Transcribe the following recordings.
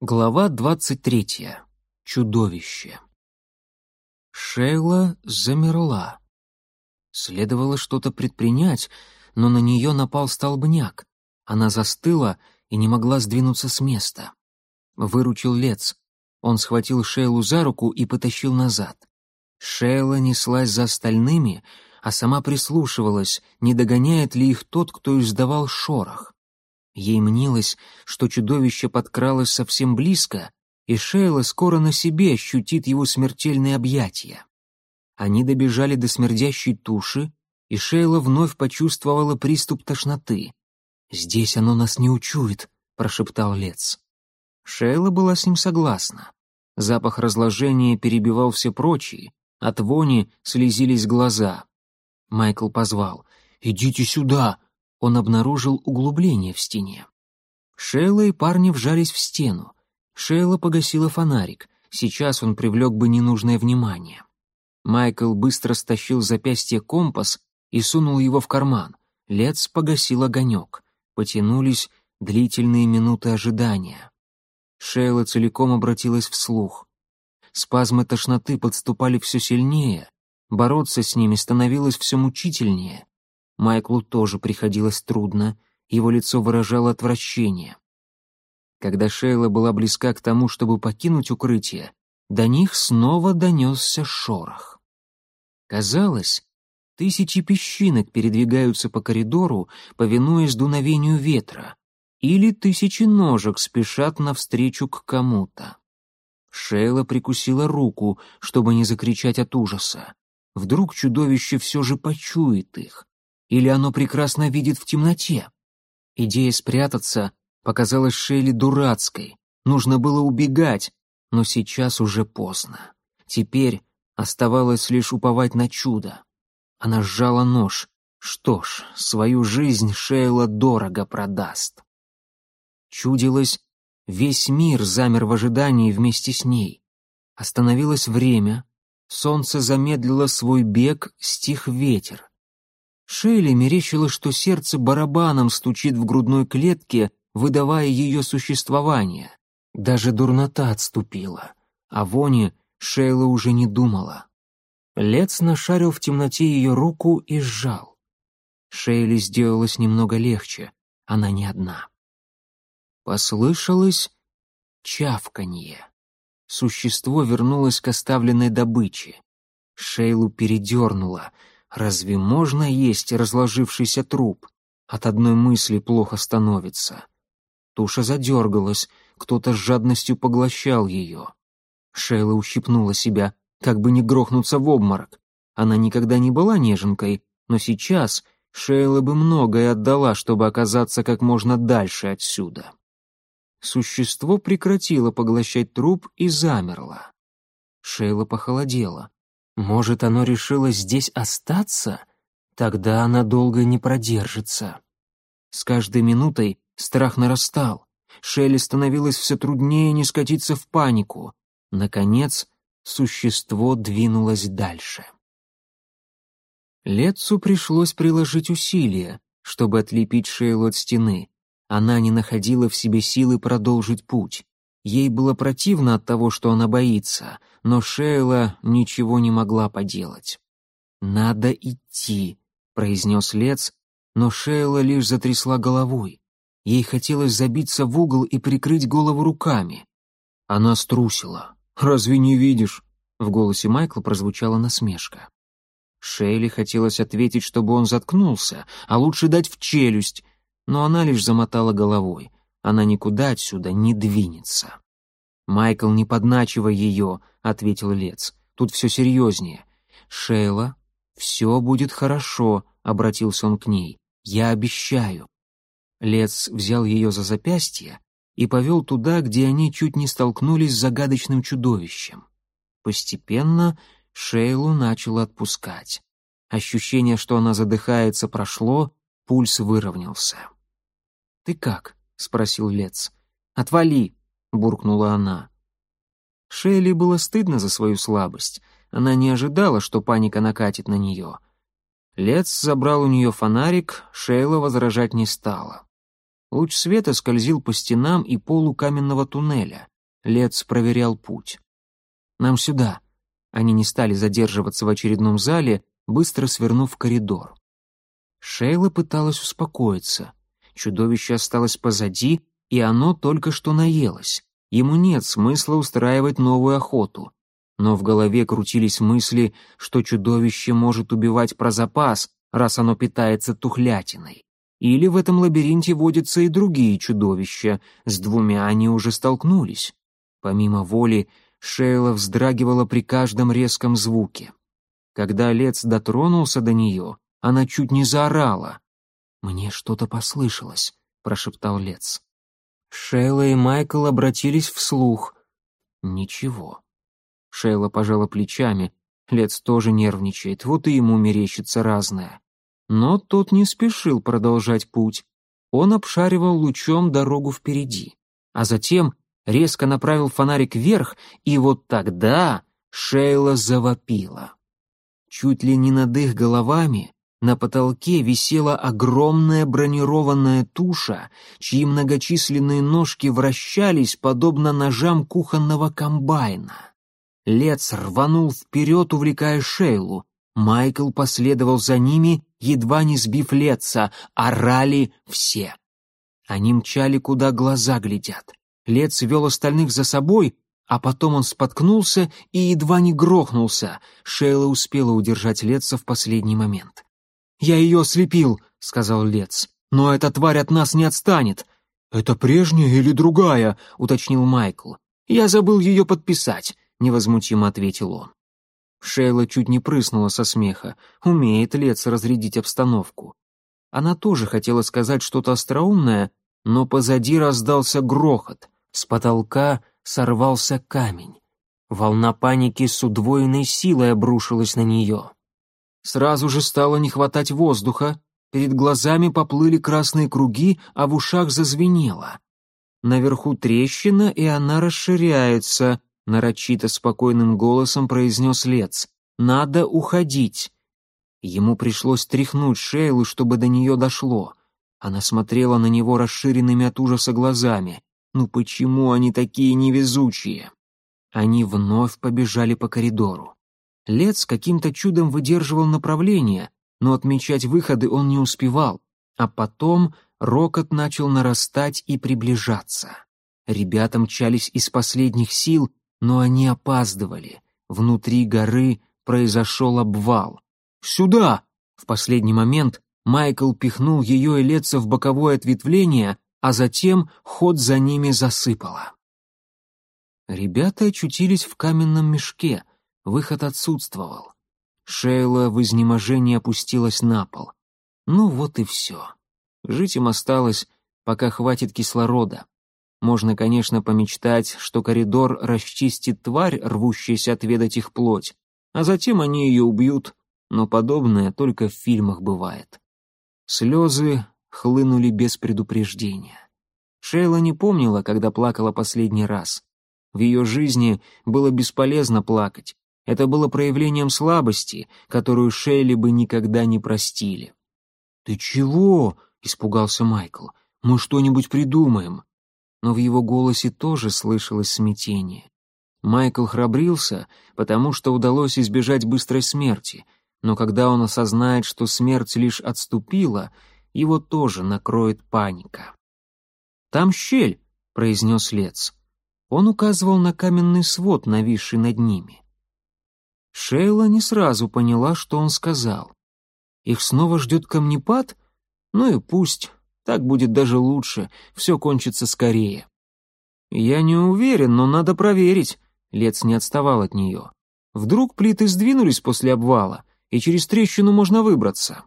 Глава двадцать третья. Чудовище. Шейла замерла. Следовало что-то предпринять, но на нее напал столбняк. Она застыла и не могла сдвинуться с места. Выручил Лец. Он схватил Шейлу за руку и потащил назад. Шейла неслась за остальными, а сама прислушивалась, не догоняет ли их тот, кто издавал шорох. Ей мнилось, что чудовище подкралось совсем близко, и Шейла скоро на себе ощутит его смертельные объятия. Они добежали до смердящей туши, и Шейла вновь почувствовала приступ тошноты. «Здесь оно нас не учует», — прошептал Лец. Шейла была с ним согласна. Запах разложения перебивал все прочие, от вони слезились глаза. Майкл позвал «Идите сюда!» Он обнаружил углубление в стене. Шейла и парни вжались в стену. Шейла погасила фонарик. Сейчас он привлек бы ненужное внимание. Майкл быстро стащил запястье компас и сунул его в карман. Лец погасил огонек. Потянулись длительные минуты ожидания. Шейла целиком обратилась вслух. Спазмы тошноты подступали все сильнее. Бороться с ними становилось все мучительнее. Майклу тоже приходилось трудно, его лицо выражало отвращение. Когда Шейла была близка к тому, чтобы покинуть укрытие, до них снова донесся шорох. Казалось, тысячи песчинок передвигаются по коридору, повинуясь дуновению ветра, или тысячи ножек спешат навстречу к кому-то. Шейла прикусила руку, чтобы не закричать от ужаса. Вдруг чудовище все же почует их. Или оно прекрасно видит в темноте? Идея спрятаться показалась Шейли дурацкой. Нужно было убегать, но сейчас уже поздно. Теперь оставалось лишь уповать на чудо. Она сжала нож. Что ж, свою жизнь Шейла дорого продаст. Чудилось, весь мир замер в ожидании вместе с ней. Остановилось время, солнце замедлило свой бег, стих ветер. Шейли мерещило, что сердце барабаном стучит в грудной клетке, выдавая ее существование. Даже дурнота отступила, а вони Шейла уже не думала. Лец нашарил в темноте ее руку и сжал. Шейли сделалось немного легче, она не одна. Послышалось чавканье. Существо вернулось к оставленной добыче. Шейлу передернуло — Разве можно есть разложившийся труп? От одной мысли плохо становится. Туша задергалась, кто-то с жадностью поглощал ее. Шейла ущипнула себя, как бы не грохнуться в обморок. Она никогда не была неженкой, но сейчас Шейла бы многое отдала, чтобы оказаться как можно дальше отсюда. Существо прекратило поглощать труп и замерло. Шейла похолодела. Может, оно решило здесь остаться? Тогда она долго не продержится. С каждой минутой страх нарастал. Шелли становилось все труднее не скатиться в панику. Наконец, существо двинулось дальше. Летцу пришлось приложить усилия, чтобы отлепить Шейлу от стены. Она не находила в себе силы продолжить путь. Ей было противно от того, что она боится, но Шейла ничего не могла поделать. «Надо идти», — произнес Лец, но Шейла лишь затрясла головой. Ей хотелось забиться в угол и прикрыть голову руками. Она струсила. «Разве не видишь?» В голосе Майкла прозвучала насмешка. Шейли хотелось ответить, чтобы он заткнулся, а лучше дать в челюсть, но она лишь замотала головой. Она никуда отсюда не двинется. «Майкл, не подначивай ее», — ответил Лец. «Тут все серьезнее». «Шейла, все будет хорошо», — обратился он к ней. «Я обещаю». Лец взял ее за запястье и повел туда, где они чуть не столкнулись с загадочным чудовищем. Постепенно Шейлу начало отпускать. Ощущение, что она задыхается, прошло, пульс выровнялся. «Ты как?» — спросил Лец. «Отвали!» — буркнула она. Шейли было стыдно за свою слабость. Она не ожидала, что паника накатит на нее. Лец забрал у нее фонарик, Шейла возражать не стала. Луч света скользил по стенам и полу каменного туннеля. Лец проверял путь. «Нам сюда». Они не стали задерживаться в очередном зале, быстро свернув коридор. Шейла пыталась успокоиться. Чудовище осталось позади, и оно только что наелось. Ему нет смысла устраивать новую охоту. Но в голове крутились мысли, что чудовище может убивать про запас, раз оно питается тухлятиной. Или в этом лабиринте водятся и другие чудовища, с двумя они уже столкнулись. Помимо воли, Шейла вздрагивала при каждом резком звуке. Когда Лец дотронулся до нее, она чуть не заорала. «Мне что-то послышалось», — прошептал Лец. Шейла и Майкл обратились вслух. Ничего. Шейла пожала плечами. Лец тоже нервничает, вот и ему мерещится разное. Но тот не спешил продолжать путь. Он обшаривал лучом дорогу впереди, а затем резко направил фонарик вверх, и вот тогда Шейла завопила. Чуть ли не над их головами на потолке висела огромная бронированная туша, чьи многочисленные ножки вращались, подобно ножам кухонного комбайна. Лец рванул вперед, увлекая Шейлу. Майкл последовал за ними, едва не сбив Леца, орали все. Они мчали, куда глаза глядят. Лец вел остальных за собой, а потом он споткнулся и едва не грохнулся. Шейла успела удержать Леца в последний момент. «Я ее ослепил», — сказал Лец. «Но эта тварь от нас не отстанет». «Это прежняя или другая?» — уточнил Майкл. «Я забыл ее подписать», — невозмутимо ответил он. Шейла чуть не прыснула со смеха. Умеет Лец разрядить обстановку. Она тоже хотела сказать что-то остроумное, но позади раздался грохот. С потолка сорвался камень. Волна паники с удвоенной силой обрушилась на нее. Сразу же стало не хватать воздуха, перед глазами поплыли красные круги, а в ушах зазвенело. Наверху трещина, и она расширяется, нарочито спокойным голосом произнес Лец. Надо уходить. Ему пришлось тряхнуть Шейлу, чтобы до нее дошло. Она смотрела на него расширенными от ужаса глазами. Ну почему они такие невезучие? Они вновь побежали по коридору. Лец каким-то чудом выдерживал направление, но отмечать выходы он не успевал, а потом рокот начал нарастать и приближаться. Ребята мчались из последних сил, но они опаздывали. Внутри горы произошел обвал. «Сюда!» В последний момент Майкл пихнул ее и Леца в боковое ответвление, а затем ход за ними засыпало. Ребята очутились в каменном мешке, Выход отсутствовал. Шейла в изнеможении опустилась на пол. Ну вот и все. Жить им осталось, пока хватит кислорода. Можно, конечно, помечтать, что коридор расчистит тварь, рвущаяся отведать их плоть, а затем они ее убьют, но подобное только в фильмах бывает. Слезы хлынули без предупреждения. Шейла не помнила, когда плакала последний раз. В ее жизни было бесполезно плакать, это было проявлением слабости, которую Шейли бы никогда не простили. «Ты чего?» — испугался Майкл. «Мы что-нибудь придумаем». Но в его голосе тоже слышалось смятение. Майкл храбрился, потому что удалось избежать быстрой смерти, но когда он осознает, что смерть лишь отступила, его тоже накроет паника. «Там щель», — произнес Лец. Он указывал на каменный свод, нависший над ними. Шейла не сразу поняла, что он сказал. Их снова ждет камнепад? Ну и пусть, так будет даже лучше, все кончится скорее. Я не уверен, но надо проверить. Лец не отставал от нее. Вдруг плиты сдвинулись после обвала, и через трещину можно выбраться.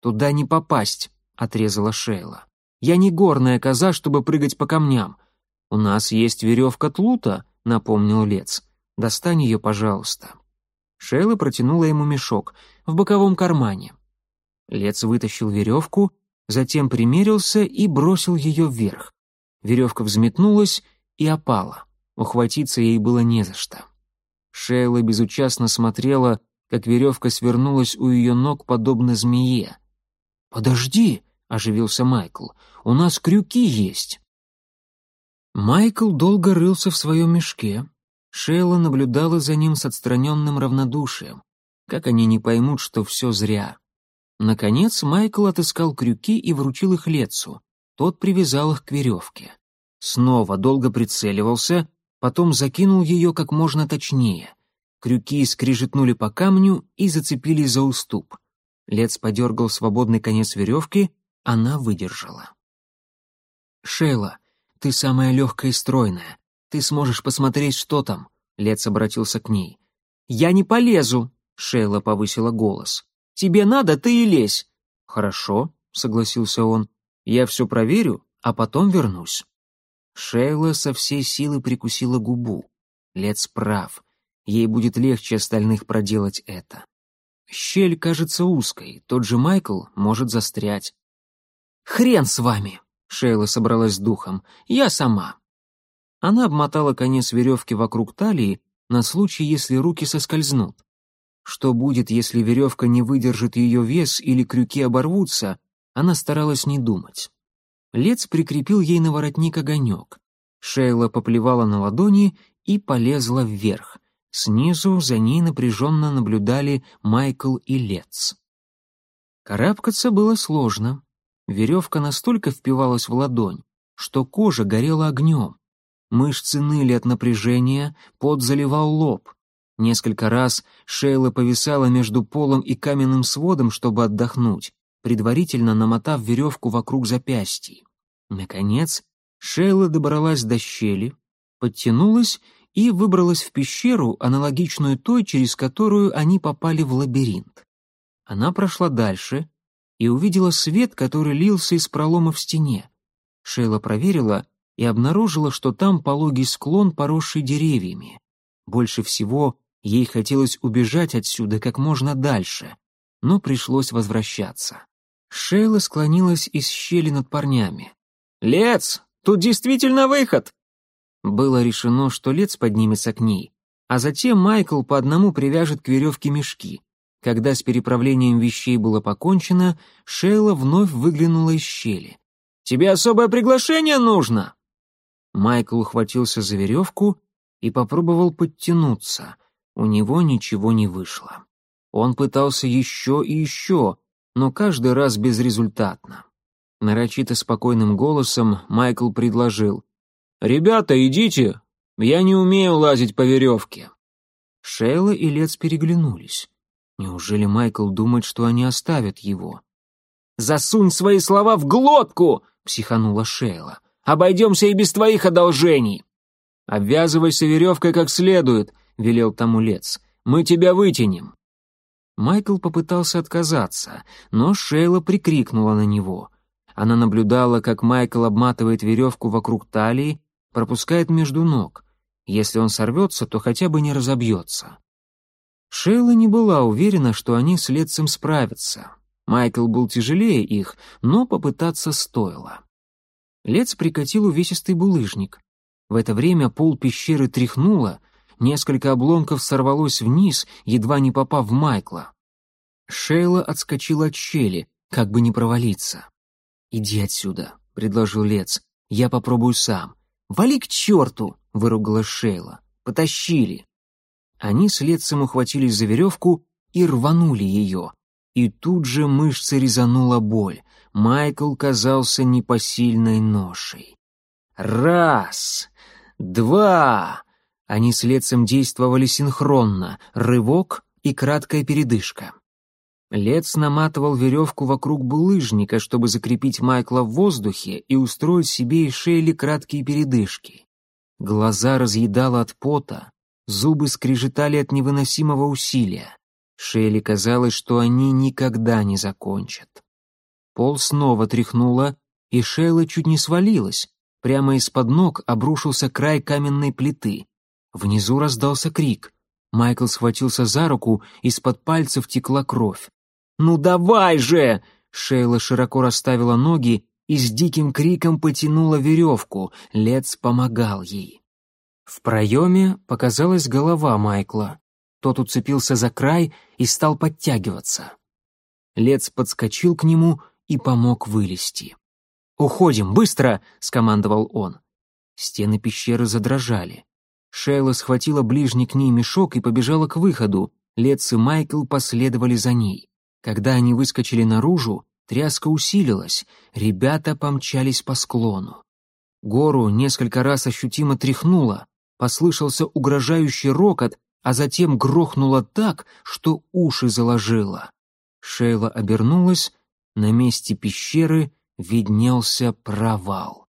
Туда не попасть, отрезала Шейла. Я не горная коза, чтобы прыгать по камням. У нас есть веревка тлута, напомнил Лец. Достань ее, пожалуйста. Шейла протянула ему мешок в боковом кармане. Лец вытащил веревку, затем примерился и бросил ее вверх. Веревка взметнулась и опала. Ухватиться ей было не за что. Шейла безучастно смотрела, как веревка свернулась у ее ног, подобно змее. «Подожди!» —— оживился Майкл. «У нас крюки есть». Майкл долго рылся в своем мешке. Шейла наблюдала за ним с отстраненным равнодушием. Как они не поймут, что все зря? Наконец Майкл отыскал крюки и вручил их Лецу. Тот привязал их к веревке. Снова долго прицеливался, потом закинул ее как можно точнее. Крюки скрижетнули по камню и зацепились за уступ. Лец подергал свободный конец веревки, она выдержала. «Шейла, ты самая легкая и стройная. Ты сможешь посмотреть, что там?» Лец обратился к ней. «Я не полезу!» — Шейла повысила голос. «Тебе надо, ты и лезь!» «Хорошо», — согласился он. «Я все проверю, а потом вернусь». Шейла со всей силы прикусила губу. Лец прав. Ей будет легче остальных проделать это. Щель кажется узкой, тот же Майкл может застрять. «Хрен с вами!» — Шейла собралась с духом. «Я сама». Она обмотала конец веревки вокруг талии на случай, если руки соскользнут. Что будет, если веревка не выдержит ее вес или крюки оборвутся, она старалась не думать. Лец прикрепил ей на воротник огонек. Шейла поплевала на ладони и полезла вверх. Снизу за ней напряженно наблюдали Майкл и Лец. Карабкаться было сложно. Веревка настолько впивалась в ладонь, что кожа горела огнем. Мышцы ныли от напряжения, пот заливал лоб. Несколько раз Шейла повисала между полом и каменным сводом, чтобы отдохнуть, предварительно намотав веревку вокруг запястья. Наконец, Шейла добралась до щели, подтянулась и выбралась в пещеру, аналогичную той, через которую они попали в лабиринт. Она прошла дальше и увидела свет, который лился из пролома в стене. Шейла проверила и обнаружила, что там пологий склон, поросший деревьями. Больше всего ей хотелось убежать отсюда как можно дальше, но пришлось возвращаться. Шейла склонилась из щели над парнями. «Лец, тут действительно выход!» Было решено, что Лец поднимется к ней, а затем Майкл по одному привяжет к веревке мешки. Когда с переправлением вещей было покончено, Шейла вновь выглянула из щели. «Тебе особое приглашение нужно?» Майкл ухватился за веревку и попробовал подтянуться. У него ничего не вышло. Он пытался еще и еще, но каждый раз безрезультатно. Нарочито спокойным голосом Майкл предложил. «Ребята, идите! Я не умею лазить по веревке!» Шейла и Лец переглянулись. Неужели Майкл думает, что они оставят его? «Засунь свои слова в глотку!» — психанула Шейла. «Обойдемся и без твоих одолжений!» «Обвязывайся веревкой как следует», — велел тому Лец. «Мы тебя вытянем». Майкл попытался отказаться, но Шейла прикрикнула на него. Она наблюдала, как Майкл обматывает веревку вокруг талии пропускает между ног. Если он сорвется, то хотя бы не разобьется. Шейла не была уверена, что они с Летцем справятся. Майкл был тяжелее их, но попытаться стоило. Лец прикатил увесистый булыжник. В это время пол пещеры тряхнуло, несколько обломков сорвалось вниз, едва не попав в Майкла. Шейла отскочила от щели, как бы не провалиться. «Иди отсюда», — предложил Лец, — «я попробую сам». «Вали к черту!» — выругала Шейла. «Потащили!» Они с Летцем ухватились за веревку и рванули ее. И тут же мышцы резанула боль. Майкл казался непосильной ношей. «Раз! Два!» Они с Летцем действовали синхронно. Рывок и краткая передышка. Лец наматывал веревку вокруг булыжника, чтобы закрепить Майкла в воздухе и устроить себе и Шейли краткие передышки. Глаза разъедало от пота, зубы скрежетали от невыносимого усилия. Шейли казалось, что они никогда не закончат. Пол снова тряхнуло, и Шейла чуть не свалилась. Прямо из-под ног обрушился край каменной плиты. Внизу раздался крик. Майкл схватился за руку, из-под пальцев текла кровь. «Ну давай же!» Шейла широко расставила ноги и с диким криком потянула веревку. Лец помогал ей. В проеме показалась голова Майкла. Тот уцепился за край и стал подтягиваться. Лец подскочил к нему и помог вылезти. «Уходим, быстро!» — скомандовал он. Стены пещеры задрожали. Шейла схватила ближний к ней мешок и побежала к выходу. Лец и Майкл последовали за ней. Когда они выскочили наружу, тряска усилилась, ребята помчались по склону. Гору несколько раз ощутимо тряхнуло, послышался угрожающий рокот, а затем грохнуло так, что уши заложило. Шейла обернулась, на месте пещеры виднелся провал.